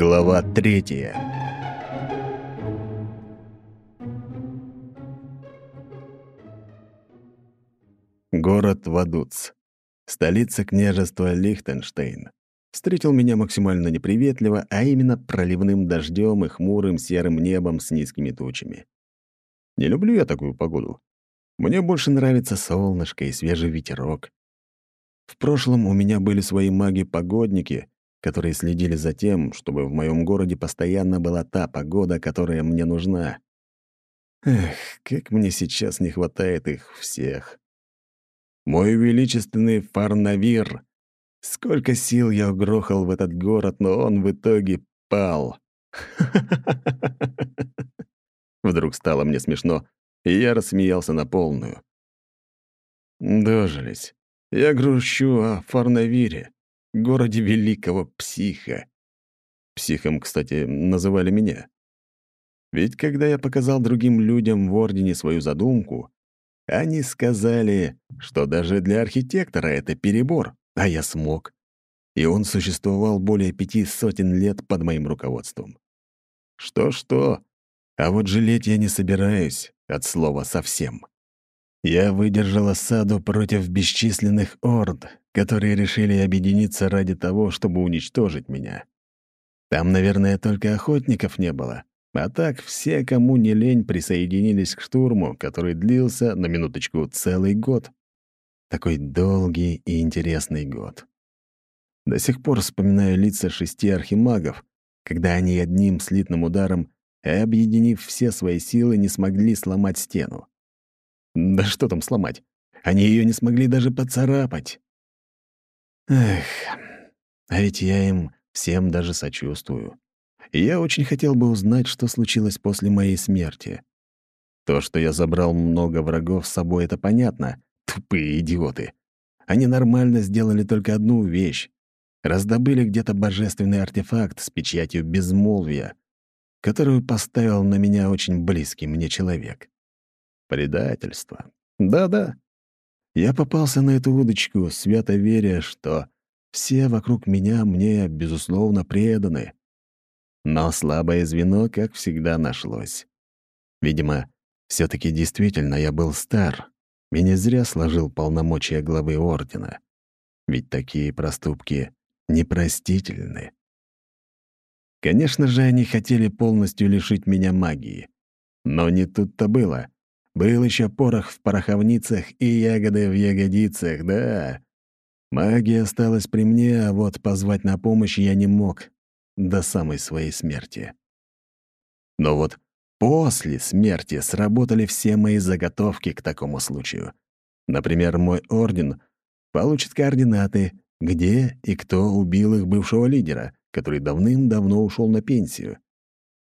Глава третья. Город Вадуц. Столица княжества Лихтенштейн. Встретил меня максимально неприветливо, а именно проливным дождем и хмурым серым небом с низкими тучами. Не люблю я такую погоду. Мне больше нравится солнышко и свежий ветерок. В прошлом у меня были свои маги-погодники, которые следили за тем, чтобы в моем городе постоянно была та погода, которая мне нужна. Эх, как мне сейчас не хватает их всех. Мой величественный Фарнавир. Сколько сил я угрохал в этот город, но он в итоге пал. Вдруг стало мне смешно, и я рассмеялся на полную. Дожились. Я грущу о Фарнавире городе великого психа. Психом, кстати, называли меня. Ведь когда я показал другим людям в Ордене свою задумку, они сказали, что даже для архитектора это перебор, а я смог. И он существовал более пяти сотен лет под моим руководством. Что-что, а вот жалеть я не собираюсь, от слова совсем. Я выдержал осаду против бесчисленных орд, которые решили объединиться ради того, чтобы уничтожить меня. Там, наверное, только охотников не было. А так все, кому не лень, присоединились к штурму, который длился, на минуточку, целый год. Такой долгий и интересный год. До сих пор вспоминаю лица шести архимагов, когда они одним слитным ударом, объединив все свои силы, не смогли сломать стену. Да что там сломать? Они ее не смогли даже поцарапать. Эх, а ведь я им всем даже сочувствую. И я очень хотел бы узнать, что случилось после моей смерти. То, что я забрал много врагов с собой, это понятно. Тупые идиоты. Они нормально сделали только одну вещь. Раздобыли где-то божественный артефакт с печатью безмолвия, которую поставил на меня очень близкий мне человек. Предательство. Да-да. Я попался на эту удочку, свято веря, что все вокруг меня мне, безусловно, преданы. Но слабое звено, как всегда, нашлось. Видимо, все таки действительно я был стар и не зря сложил полномочия главы Ордена. Ведь такие проступки непростительны. Конечно же, они хотели полностью лишить меня магии. Но не тут-то было. Был еще порох в пороховницах и ягоды в ягодицах, да. Магия осталась при мне, а вот позвать на помощь я не мог до самой своей смерти. Но вот после смерти сработали все мои заготовки к такому случаю. Например, мой орден получит координаты, где и кто убил их бывшего лидера, который давным-давно ушел на пенсию.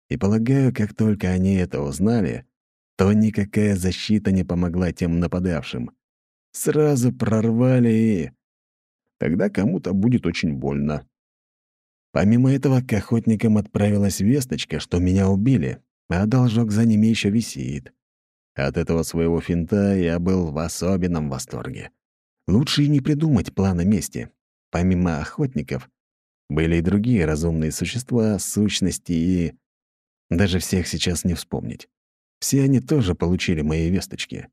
И полагаю, как только они это узнали, то никакая защита не помогла тем нападавшим. Сразу прорвали и... Тогда кому-то будет очень больно. Помимо этого, к охотникам отправилась весточка, что меня убили, а должок за ними еще висит. От этого своего финта я был в особенном восторге. Лучше и не придумать плана мести. Помимо охотников, были и другие разумные существа, сущности и... Даже всех сейчас не вспомнить. Все они тоже получили мои весточки.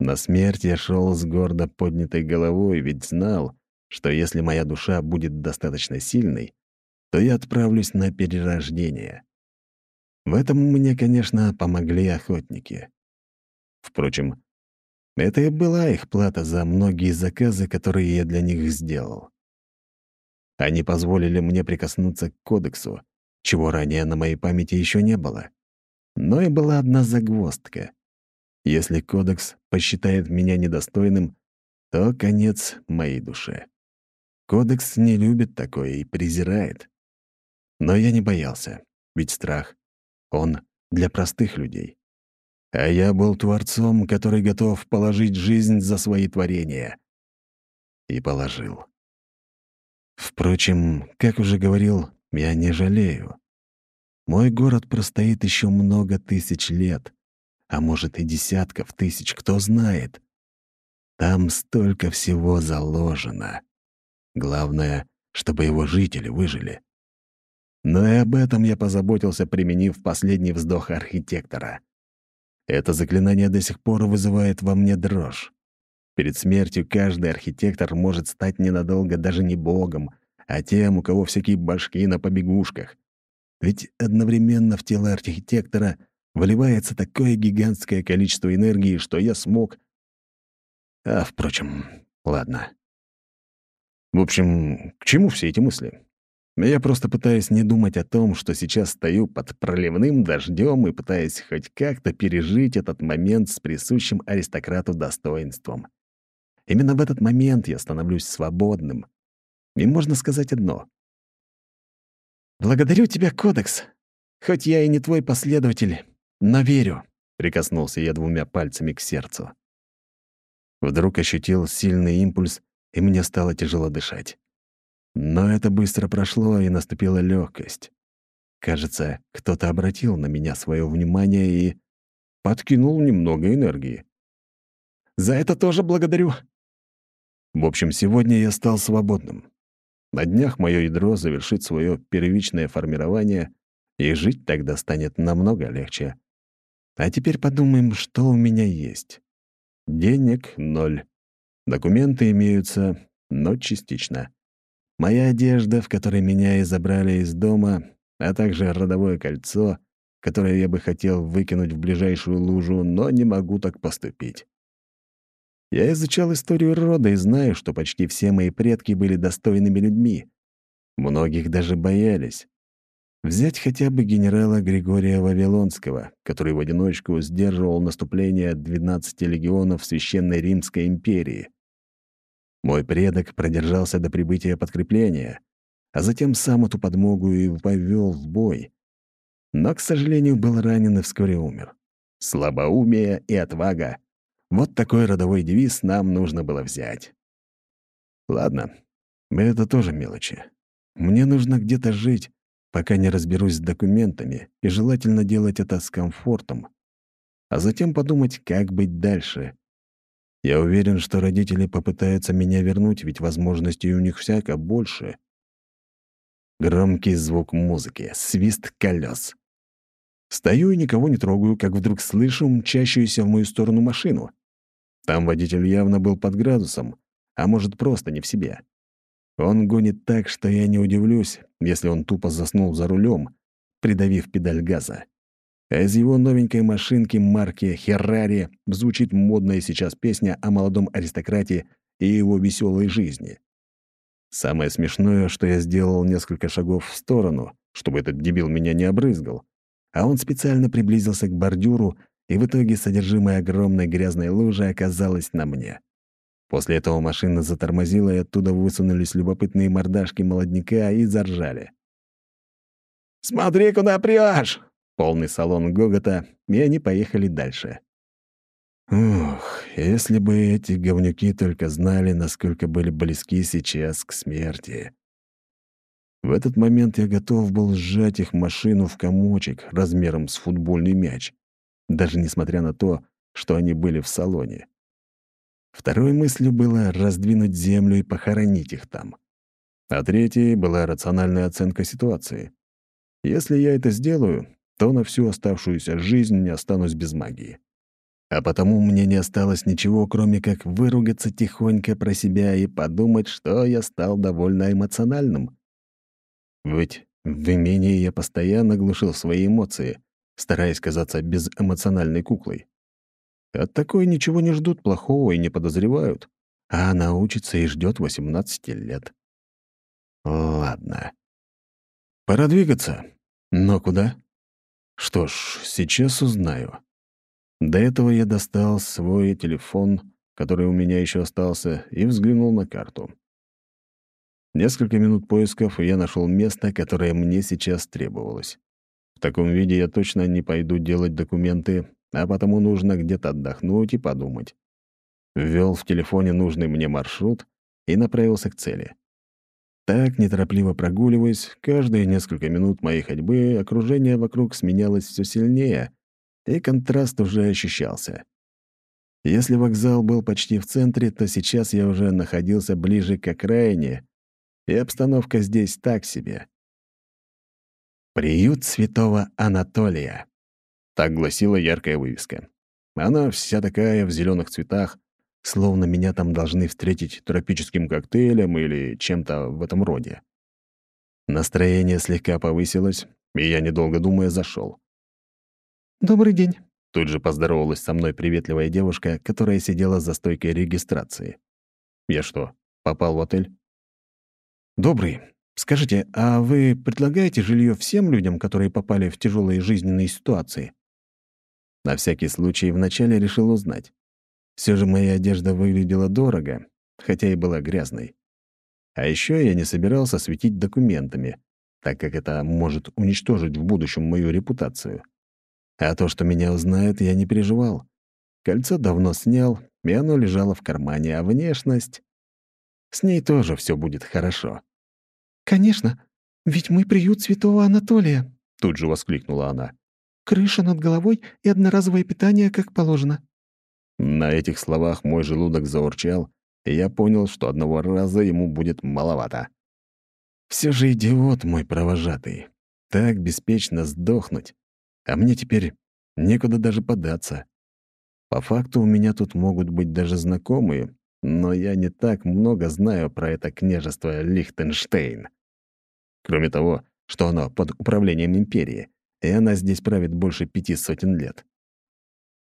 На смерть я шел с гордо поднятой головой, ведь знал, что если моя душа будет достаточно сильной, то я отправлюсь на перерождение. В этом мне, конечно, помогли охотники. Впрочем, это и была их плата за многие заказы, которые я для них сделал. Они позволили мне прикоснуться к кодексу, чего ранее на моей памяти еще не было. Но и была одна загвоздка. Если кодекс посчитает меня недостойным, то конец моей душе. Кодекс не любит такое и презирает. Но я не боялся, ведь страх, он для простых людей. А я был творцом, который готов положить жизнь за свои творения. И положил. Впрочем, как уже говорил, я не жалею. Мой город простоит еще много тысяч лет, а может и десятков тысяч, кто знает. Там столько всего заложено. Главное, чтобы его жители выжили. Но и об этом я позаботился, применив последний вздох архитектора. Это заклинание до сих пор вызывает во мне дрожь. Перед смертью каждый архитектор может стать ненадолго даже не богом, а тем, у кого всякие башки на побегушках. Ведь одновременно в тело архитектора выливается такое гигантское количество энергии, что я смог... А, впрочем, ладно. В общем, к чему все эти мысли? Я просто пытаюсь не думать о том, что сейчас стою под проливным дождем и пытаюсь хоть как-то пережить этот момент с присущим аристократу достоинством. Именно в этот момент я становлюсь свободным. И можно сказать одно. «Благодарю тебя, Кодекс. Хоть я и не твой последователь, но верю», — прикоснулся я двумя пальцами к сердцу. Вдруг ощутил сильный импульс, и мне стало тяжело дышать. Но это быстро прошло, и наступила легкость. Кажется, кто-то обратил на меня свое внимание и подкинул немного энергии. «За это тоже благодарю», в общем, сегодня я стал свободным. На днях мое ядро завершит свое первичное формирование, и жить тогда станет намного легче. А теперь подумаем, что у меня есть. Денег — ноль. Документы имеются, но частично. Моя одежда, в которой меня и из дома, а также родовое кольцо, которое я бы хотел выкинуть в ближайшую лужу, но не могу так поступить. Я изучал историю рода и знаю, что почти все мои предки были достойными людьми. Многих даже боялись. Взять хотя бы генерала Григория Вавилонского, который в одиночку сдерживал наступление 12 легионов Священной Римской империи. Мой предок продержался до прибытия подкрепления, а затем сам эту подмогу и повел в бой. Но, к сожалению, был ранен и вскоре умер. Слабоумие и отвага вот такой родовой девиз нам нужно было взять. Ладно, это тоже мелочи. Мне нужно где-то жить, пока не разберусь с документами, и желательно делать это с комфортом. А затем подумать, как быть дальше. Я уверен, что родители попытаются меня вернуть, ведь возможностей у них всяко больше. Громкий звук музыки, свист колес. Стою и никого не трогаю, как вдруг слышу мчащуюся в мою сторону машину. Там водитель явно был под градусом, а может, просто не в себе. Он гонит так, что я не удивлюсь, если он тупо заснул за рулем, придавив педаль газа. А из его новенькой машинки марки «Херрари» звучит модная сейчас песня о молодом аристократе и его веселой жизни. Самое смешное, что я сделал несколько шагов в сторону, чтобы этот дебил меня не обрызгал, а он специально приблизился к бордюру и в итоге содержимое огромной грязной лужи оказалось на мне. После этого машина затормозила, и оттуда высунулись любопытные мордашки молодняка и заржали. «Смотри, куда прешь!» Полный салон гогота, и они поехали дальше. Ух, если бы эти говнюки только знали, насколько были близки сейчас к смерти. В этот момент я готов был сжать их машину в комочек размером с футбольный мяч даже несмотря на то, что они были в салоне. Второй мыслью было раздвинуть землю и похоронить их там. А третьей была рациональная оценка ситуации. Если я это сделаю, то на всю оставшуюся жизнь не останусь без магии. А потому мне не осталось ничего, кроме как выругаться тихонько про себя и подумать, что я стал довольно эмоциональным. Ведь в имении я постоянно глушил свои эмоции, стараясь казаться безэмоциональной куклой. От такой ничего не ждут плохого и не подозревают, а она учится и ждет 18 лет. Ладно. Пора двигаться. Но куда? Что ж, сейчас узнаю. До этого я достал свой телефон, который у меня еще остался, и взглянул на карту. Несколько минут поисков, и я нашел место, которое мне сейчас требовалось. В таком виде я точно не пойду делать документы, а потому нужно где-то отдохнуть и подумать. Ввел в телефоне нужный мне маршрут и направился к цели. Так, неторопливо прогуливаясь, каждые несколько минут моей ходьбы окружение вокруг сменялось все сильнее, и контраст уже ощущался. Если вокзал был почти в центре, то сейчас я уже находился ближе к окраине, и обстановка здесь так себе. «Приют святого Анатолия». Так гласила яркая вывеска. Она вся такая в зеленых цветах, словно меня там должны встретить тропическим коктейлем или чем-то в этом роде. Настроение слегка повысилось, и я, недолго думая, зашел. «Добрый день», — тут же поздоровалась со мной приветливая девушка, которая сидела за стойкой регистрации. «Я что, попал в отель?» «Добрый. Скажите, а вы предлагаете жилье всем людям, которые попали в тяжелые жизненные ситуации?» На всякий случай вначале решил узнать. Все же моя одежда выглядела дорого, хотя и была грязной. А еще я не собирался светить документами, так как это может уничтожить в будущем мою репутацию. А то, что меня узнают, я не переживал. Кольцо давно снял, и оно лежало в кармане, а внешность... С ней тоже все будет хорошо. «Конечно, ведь мы приют святого Анатолия», — тут же воскликнула она. «Крыша над головой и одноразовое питание, как положено». На этих словах мой желудок заурчал, и я понял, что одного раза ему будет маловато. Все же идиот мой провожатый. Так беспечно сдохнуть. А мне теперь некуда даже податься. По факту у меня тут могут быть даже знакомые, но я не так много знаю про это княжество Лихтенштейн. Кроме того, что оно под управлением империи, и она здесь правит больше пяти сотен лет.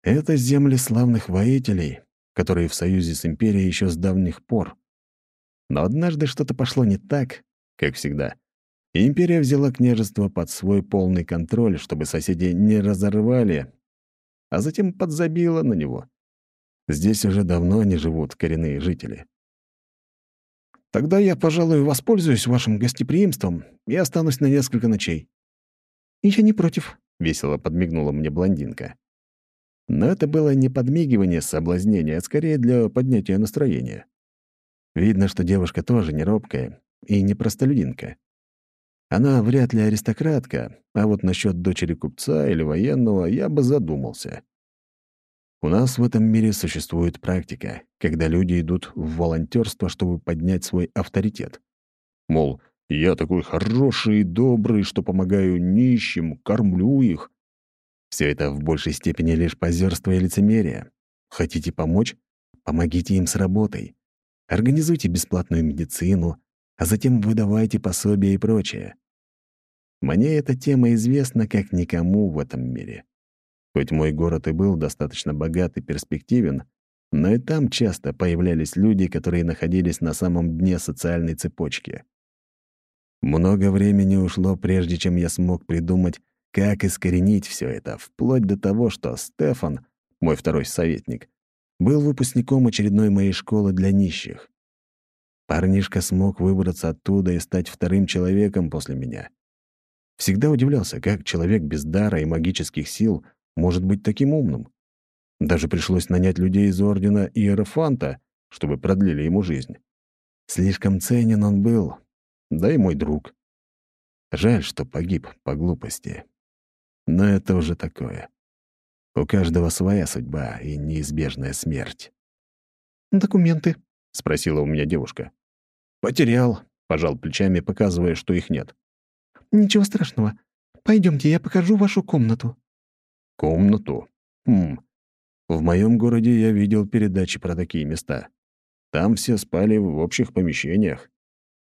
Это земли славных воителей, которые в союзе с империей еще с давних пор. Но однажды что-то пошло не так, как всегда. Империя взяла княжество под свой полный контроль, чтобы соседи не разорвали, а затем подзабила на него. Здесь уже давно не живут коренные жители. Тогда я, пожалуй, воспользуюсь вашим гостеприимством и останусь на несколько ночей. Я не против, — весело подмигнула мне блондинка. Но это было не подмигивание соблазнения, а скорее для поднятия настроения. Видно, что девушка тоже не робкая и не простолюдинка. Она вряд ли аристократка, а вот насчет дочери купца или военного я бы задумался. У нас в этом мире существует практика, когда люди идут в волонтерство, чтобы поднять свой авторитет. Мол, я такой хороший и добрый, что помогаю нищим, кормлю их, все это в большей степени лишь позерство и лицемерие. Хотите помочь? Помогите им с работой. Организуйте бесплатную медицину, а затем выдавайте пособия и прочее. Мне эта тема известна как никому в этом мире. Хоть мой город и был достаточно богат и перспективен, но и там часто появлялись люди, которые находились на самом дне социальной цепочки. Много времени ушло, прежде чем я смог придумать, как искоренить все это, вплоть до того, что Стефан, мой второй советник, был выпускником очередной моей школы для нищих. Парнишка смог выбраться оттуда и стать вторым человеком после меня. Всегда удивлялся, как человек без дара и магических сил может быть таким умным. Даже пришлось нанять людей из Ордена Иерофанта, чтобы продлили ему жизнь. Слишком ценен он был, да и мой друг. Жаль, что погиб по глупости. Но это уже такое. У каждого своя судьба и неизбежная смерть. «Документы?» — спросила у меня девушка. «Потерял», — пожал плечами, показывая, что их нет. «Ничего страшного. Пойдемте, я покажу вашу комнату». «Комнату? Хм. В моем городе я видел передачи про такие места. Там все спали в общих помещениях.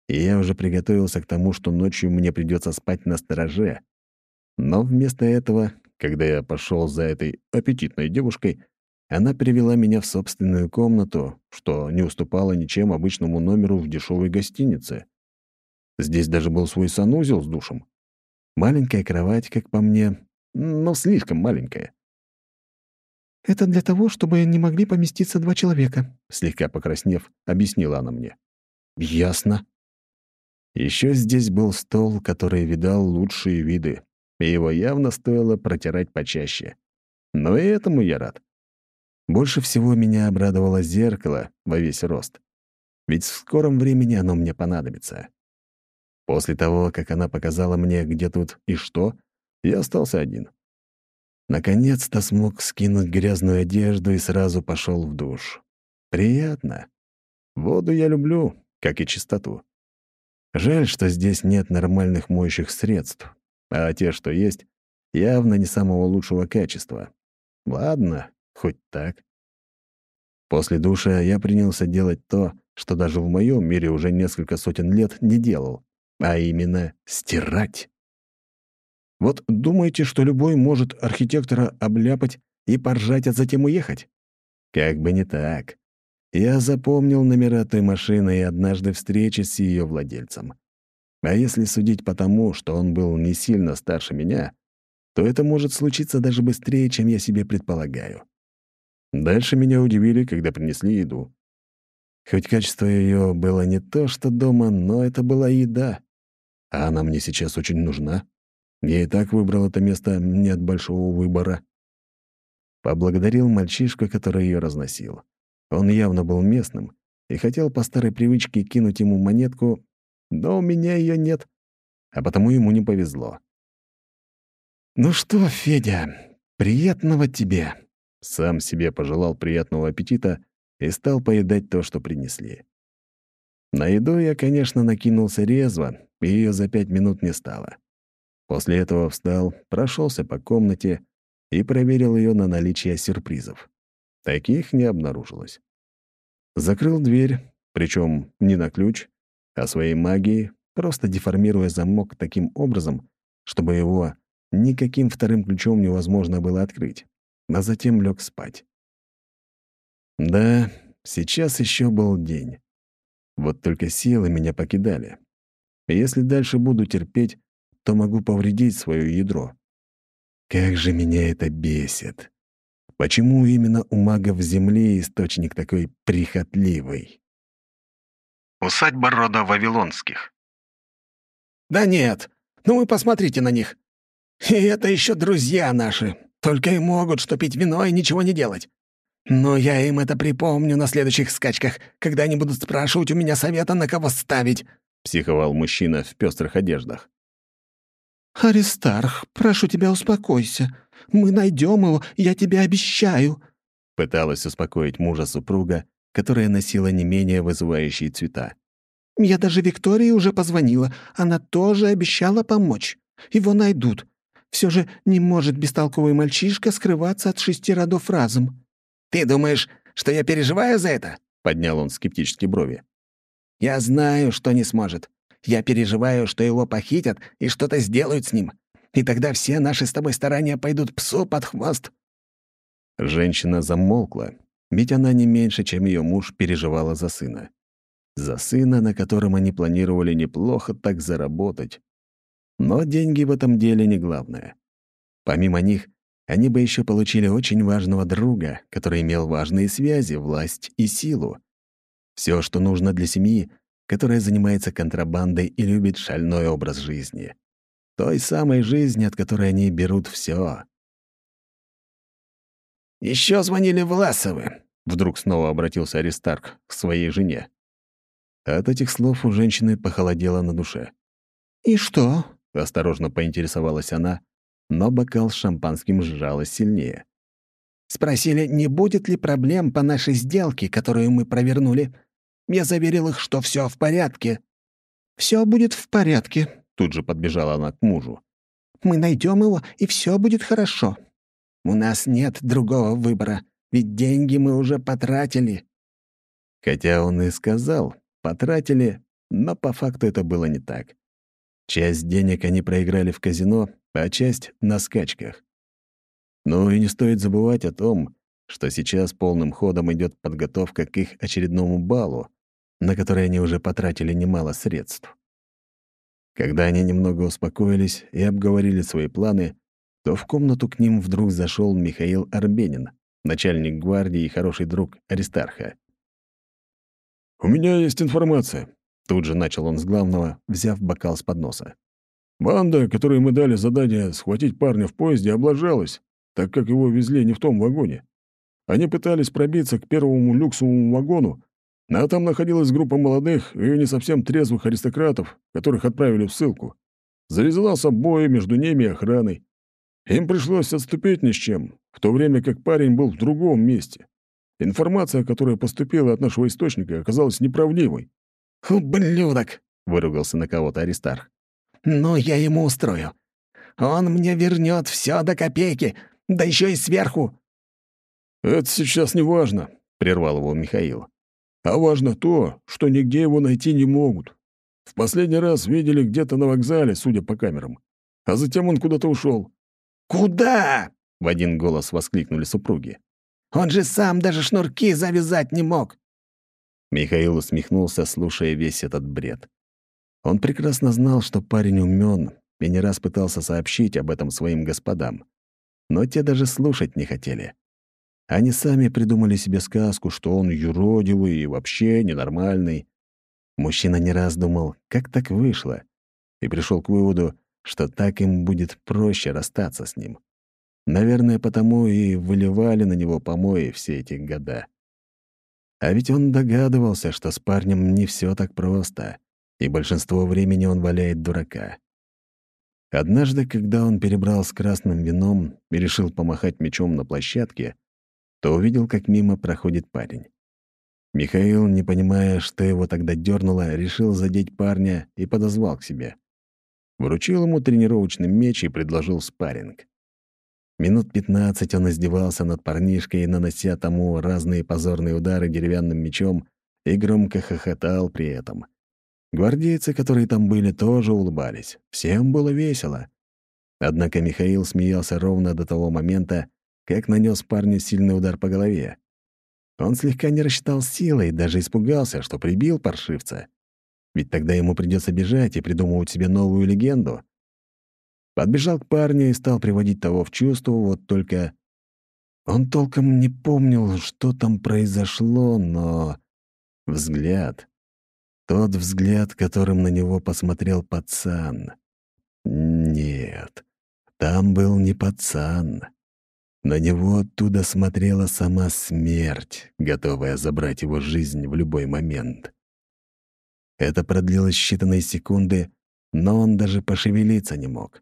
И я уже приготовился к тому, что ночью мне придется спать на стороже, но вместо этого, когда я пошел за этой аппетитной девушкой, она привела меня в собственную комнату, что не уступало ничем обычному номеру в дешевой гостинице. Здесь даже был свой санузел с душем. Маленькая кровать, как по мне, но слишком маленькая. «Это для того, чтобы не могли поместиться два человека», слегка покраснев, объяснила она мне. «Ясно». Еще здесь был стол, который видал лучшие виды и его явно стоило протирать почаще. Но и этому я рад. Больше всего меня обрадовало зеркало во весь рост. Ведь в скором времени оно мне понадобится. После того, как она показала мне, где тут и что, я остался один. Наконец-то смог скинуть грязную одежду и сразу пошел в душ. Приятно. Воду я люблю, как и чистоту. Жаль, что здесь нет нормальных моющих средств, а те, что есть, явно не самого лучшего качества. Ладно, хоть так. После душа я принялся делать то, что даже в моем мире уже несколько сотен лет не делал, а именно стирать. Вот думаете, что любой может архитектора обляпать и поржать, а затем уехать? Как бы не так. Я запомнил номера той машины и однажды встречи с ее владельцем. А если судить по тому, что он был не сильно старше меня, то это может случиться даже быстрее, чем я себе предполагаю. Дальше меня удивили, когда принесли еду. Хоть качество ее было не то, что дома, но это была еда. А она мне сейчас очень нужна. Я и так выбрал это место не от большого выбора. Поблагодарил мальчишку, который ее разносил. Он явно был местным и хотел по старой привычке кинуть ему монетку, но у меня ее нет, а потому ему не повезло. «Ну что, Федя, приятного тебе!» Сам себе пожелал приятного аппетита и стал поедать то, что принесли. На еду я, конечно, накинулся резво, и ее за пять минут не стало. После этого встал, прошелся по комнате и проверил ее на наличие сюрпризов. Таких не обнаружилось. Закрыл дверь, причем не на ключ, а своей магией, просто деформируя замок таким образом, чтобы его никаким вторым ключом невозможно было открыть, а затем лег спать. Да, сейчас еще был день. Вот только силы меня покидали. Если дальше буду терпеть, то могу повредить свое ядро. Как же меня это бесит. Почему именно у магов Земли источник такой прихотливый? Усадьба рода Вавилонских. «Да нет, ну вы посмотрите на них. И это еще друзья наши. Только и могут что пить вино и ничего не делать. Но я им это припомню на следующих скачках, когда они будут спрашивать у меня совета, на кого ставить», — психовал мужчина в пестрых одеждах. «Аристарх, прошу тебя, успокойся. Мы найдем его, я тебе обещаю», — пыталась успокоить мужа супруга, которая носила не менее вызывающие цвета. «Я даже Виктории уже позвонила. Она тоже обещала помочь. Его найдут. Все же не может бестолковый мальчишка скрываться от шести родов разом». «Ты думаешь, что я переживаю за это?» — поднял он скептически брови. «Я знаю, что не сможет. Я переживаю, что его похитят и что-то сделают с ним. И тогда все наши с тобой старания пойдут псу под хвост». Женщина замолкла, ведь она не меньше, чем ее муж, переживала за сына. За сына, на котором они планировали неплохо так заработать. Но деньги в этом деле не главное. Помимо них, они бы еще получили очень важного друга, который имел важные связи, власть и силу. Все, что нужно для семьи, которая занимается контрабандой и любит шальной образ жизни. Той самой жизни, от которой они берут все. Еще звонили Власовы», — вдруг снова обратился Аристарх к своей жене. От этих слов у женщины похолодело на душе. «И что?» — осторожно поинтересовалась она, но бокал с шампанским сжалось сильнее. «Спросили, не будет ли проблем по нашей сделке, которую мы провернули. Я заверил их, что все в порядке». Все будет в порядке», — тут же подбежала она к мужу. «Мы найдем его, и все будет хорошо». «У нас нет другого выбора, ведь деньги мы уже потратили». Хотя он и сказал «потратили», но по факту это было не так. Часть денег они проиграли в казино, а часть — на скачках. Ну и не стоит забывать о том, что сейчас полным ходом идет подготовка к их очередному балу, на который они уже потратили немало средств. Когда они немного успокоились и обговорили свои планы, то в комнату к ним вдруг зашел Михаил Арбенин, начальник гвардии и хороший друг Аристарха. «У меня есть информация», — тут же начал он с главного, взяв бокал с подноса. Банда, которой мы дали задание схватить парня в поезде, облажалась, так как его везли не в том вагоне. Они пытались пробиться к первому люксовому вагону, а там находилась группа молодых и не совсем трезвых аристократов, которых отправили в ссылку. Завязался бой между ними и охраной. Им пришлось отступить ни с чем, в то время как парень был в другом месте. Информация, которая поступила от нашего источника, оказалась неправдивой. «Ублюдок!» — выругался на кого-то Аристарх. Но я ему устрою. Он мне вернет все до копейки, да еще и сверху». «Это сейчас не важно», — прервал его Михаил. «А важно то, что нигде его найти не могут. В последний раз видели где-то на вокзале, судя по камерам. А затем он куда-то ушел. «Куда?» — в один голос воскликнули супруги. «Он же сам даже шнурки завязать не мог». Михаил усмехнулся, слушая весь этот бред. Он прекрасно знал, что парень умен, и не раз пытался сообщить об этом своим господам. Но те даже слушать не хотели. Они сами придумали себе сказку, что он юродивый и вообще ненормальный. Мужчина не раз думал, как так вышло, и пришел к выводу, что так им будет проще расстаться с ним. Наверное, потому и выливали на него помои все эти года. А ведь он догадывался, что с парнем не все так просто, и большинство времени он валяет дурака. Однажды, когда он перебрал с красным вином и решил помахать мечом на площадке, то увидел, как мимо проходит парень. Михаил, не понимая, что его тогда дернуло, решил задеть парня и подозвал к себе. Вручил ему тренировочный меч и предложил спарринг. Минут пятнадцать он издевался над парнишкой, нанося тому разные позорные удары деревянным мечом и громко хохотал при этом. Гвардейцы, которые там были, тоже улыбались. Всем было весело. Однако Михаил смеялся ровно до того момента, как нанес парню сильный удар по голове. Он слегка не рассчитал силой и даже испугался, что прибил паршивца. Ведь тогда ему придется бежать и придумывать себе новую легенду. Подбежал к парню и стал приводить того в чувство, вот только... Он толком не помнил, что там произошло, но... Взгляд. Тот взгляд, которым на него посмотрел пацан. Нет, там был не пацан. На него оттуда смотрела сама смерть, готовая забрать его жизнь в любой момент. Это продлилось считанные секунды, но он даже пошевелиться не мог.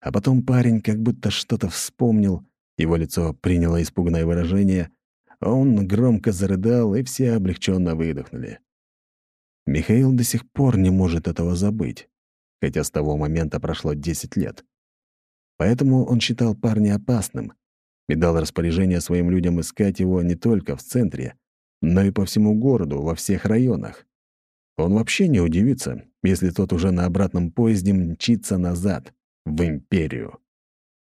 А потом парень как будто что-то вспомнил, его лицо приняло испуганное выражение, он громко зарыдал, и все облегченно выдохнули. Михаил до сих пор не может этого забыть, хотя с того момента прошло 10 лет. Поэтому он считал парня опасным — и дал распоряжение своим людям искать его не только в центре, но и по всему городу, во всех районах. Он вообще не удивится, если тот уже на обратном поезде мчится назад, в империю.